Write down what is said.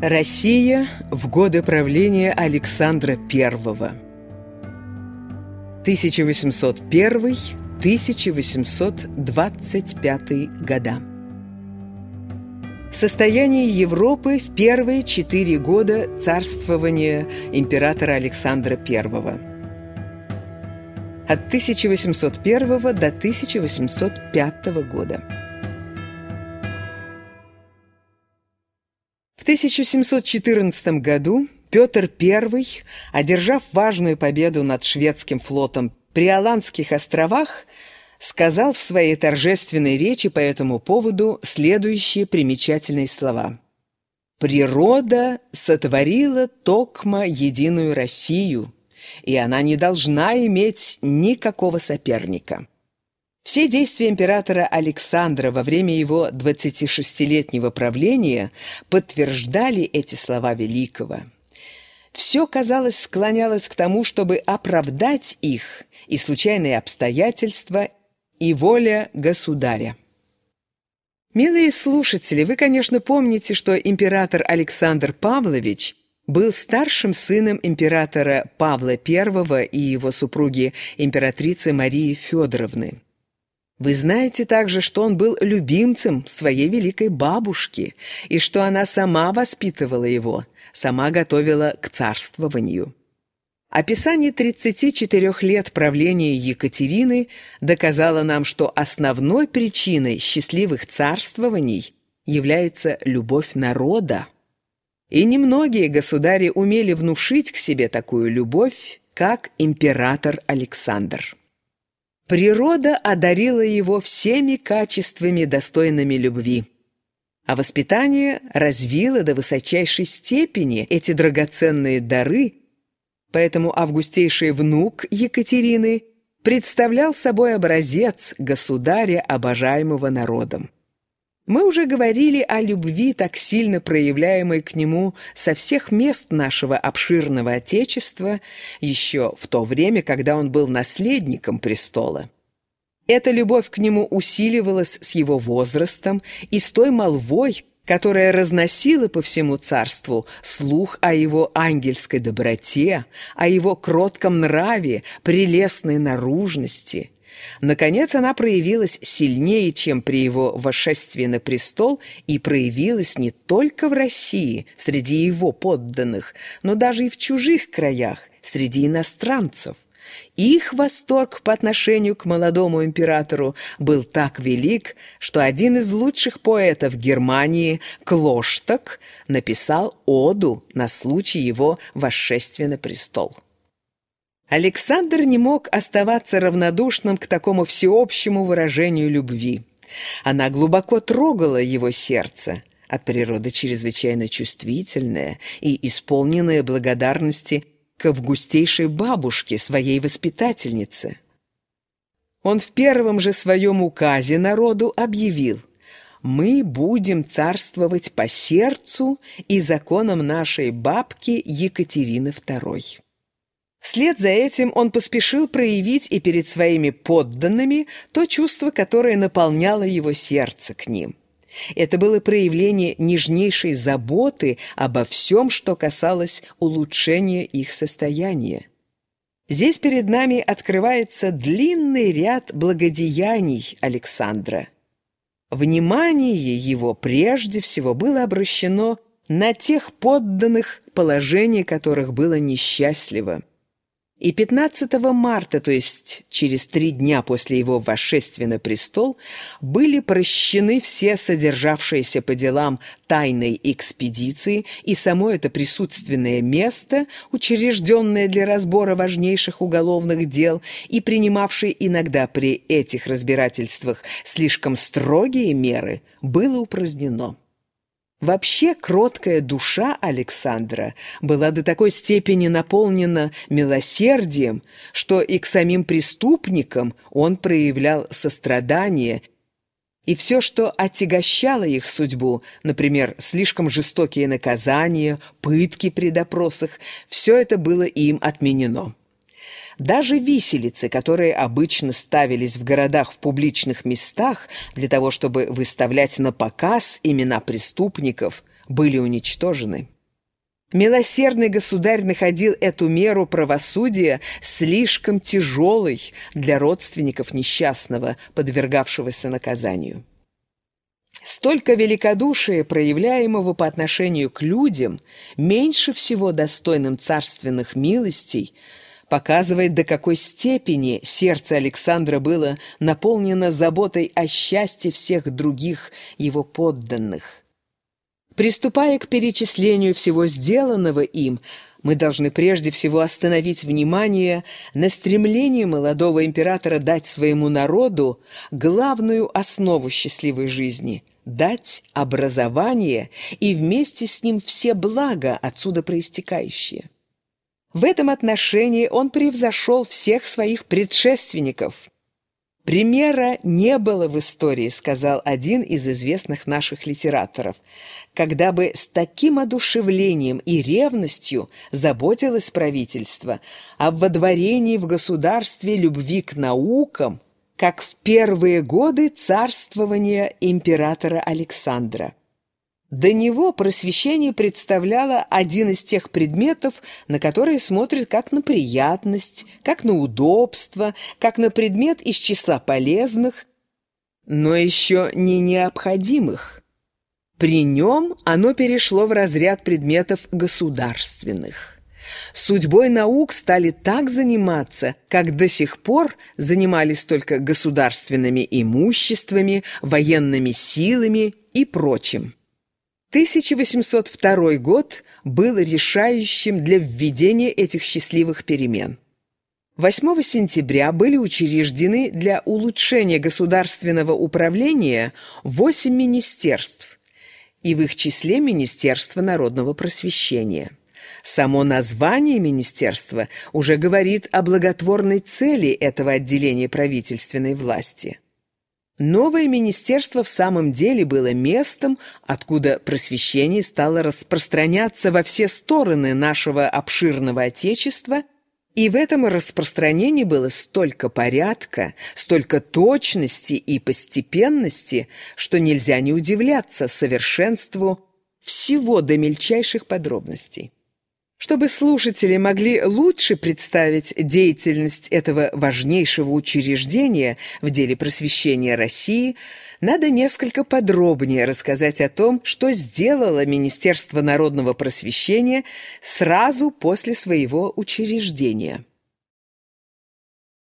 Россия в годы правления Александра I 1801-1825 года. Состояние Европы в первые четыре года царствования императора Александра I от 1801 до 1805 года. 1714 году Петр I, одержав важную победу над шведским флотом при Аландских островах, сказал в своей торжественной речи по этому поводу следующие примечательные слова. «Природа сотворила токма единую Россию, и она не должна иметь никакого соперника». Все действия императора Александра во время его 26-летнего правления подтверждали эти слова великого. Все, казалось, склонялось к тому, чтобы оправдать их и случайные обстоятельства, и воля государя. Милые слушатели, вы, конечно, помните, что император Александр Павлович был старшим сыном императора Павла I и его супруги императрицы Марии Федоровны. Вы знаете также, что он был любимцем своей великой бабушки, и что она сама воспитывала его, сама готовила к царствованию. Описание 34 лет правления Екатерины доказало нам, что основной причиной счастливых царствований является любовь народа. И немногие государи умели внушить к себе такую любовь, как император Александр. Природа одарила его всеми качествами, достойными любви. А воспитание развило до высочайшей степени эти драгоценные дары, поэтому августейший внук Екатерины представлял собой образец государя, обожаемого народом. Мы уже говорили о любви, так сильно проявляемой к нему со всех мест нашего обширного Отечества, еще в то время, когда он был наследником престола. Эта любовь к нему усиливалась с его возрастом и с той молвой, которая разносила по всему царству слух о его ангельской доброте, о его кротком нраве, прелестной наружности – Наконец она проявилась сильнее, чем при его восшествии на престол, и проявилась не только в России, среди его подданных, но даже и в чужих краях, среди иностранцев. Их восторг по отношению к молодому императору был так велик, что один из лучших поэтов Германии, Клошток, написал оду на случай его восшествия на престол. Александр не мог оставаться равнодушным к такому всеобщему выражению любви. Она глубоко трогала его сердце, от природы чрезвычайно чувствительное и исполненное благодарности к августейшей бабушке, своей воспитательнице. Он в первом же своем указе народу объявил «Мы будем царствовать по сердцу и законам нашей бабки Екатерины II». Вслед за этим он поспешил проявить и перед своими подданными то чувство, которое наполняло его сердце к ним. Это было проявление нежнейшей заботы обо всем, что касалось улучшения их состояния. Здесь перед нами открывается длинный ряд благодеяний Александра. Внимание его прежде всего было обращено на тех подданных, положение которых было несчастливо. И 15 марта, то есть через три дня после его восшествия на престол, были прощены все содержавшиеся по делам тайной экспедиции и само это присутственное место, учрежденное для разбора важнейших уголовных дел и принимавшее иногда при этих разбирательствах слишком строгие меры, было упразднено. Вообще кроткая душа Александра была до такой степени наполнена милосердием, что и к самим преступникам он проявлял сострадание, и все, что отягощало их судьбу, например, слишком жестокие наказания, пытки при допросах, все это было им отменено. Даже виселицы, которые обычно ставились в городах в публичных местах для того, чтобы выставлять на показ имена преступников, были уничтожены. Милосердный государь находил эту меру правосудия слишком тяжелой для родственников несчастного, подвергавшегося наказанию. Столько великодушия, проявляемого по отношению к людям, меньше всего достойным царственных милостей, показывает, до какой степени сердце Александра было наполнено заботой о счастье всех других его подданных. Приступая к перечислению всего сделанного им, мы должны прежде всего остановить внимание на стремлении молодого императора дать своему народу главную основу счастливой жизни – дать образование и вместе с ним все блага, отсюда проистекающие. В этом отношении он превзошел всех своих предшественников – «Примера не было в истории», — сказал один из известных наших литераторов, «когда бы с таким одушевлением и ревностью заботилось правительство об водворении в государстве любви к наукам, как в первые годы царствования императора Александра. До него просвещение представляло один из тех предметов, на которые смотрят как на приятность, как на удобство, как на предмет из числа полезных, но еще не необходимых. При нем оно перешло в разряд предметов государственных. Судьбой наук стали так заниматься, как до сих пор занимались только государственными имуществами, военными силами и прочим. 1802 год был решающим для введения этих счастливых перемен. 8 сентября были учреждены для улучшения государственного управления 8 министерств, и в их числе Министерство народного просвещения. Само название министерства уже говорит о благотворной цели этого отделения правительственной власти – Новое министерство в самом деле было местом, откуда просвещение стало распространяться во все стороны нашего обширного Отечества, и в этом распространении было столько порядка, столько точности и постепенности, что нельзя не удивляться совершенству всего до мельчайших подробностей. Чтобы слушатели могли лучше представить деятельность этого важнейшего учреждения в деле просвещения России, надо несколько подробнее рассказать о том, что сделало Министерство народного просвещения сразу после своего учреждения.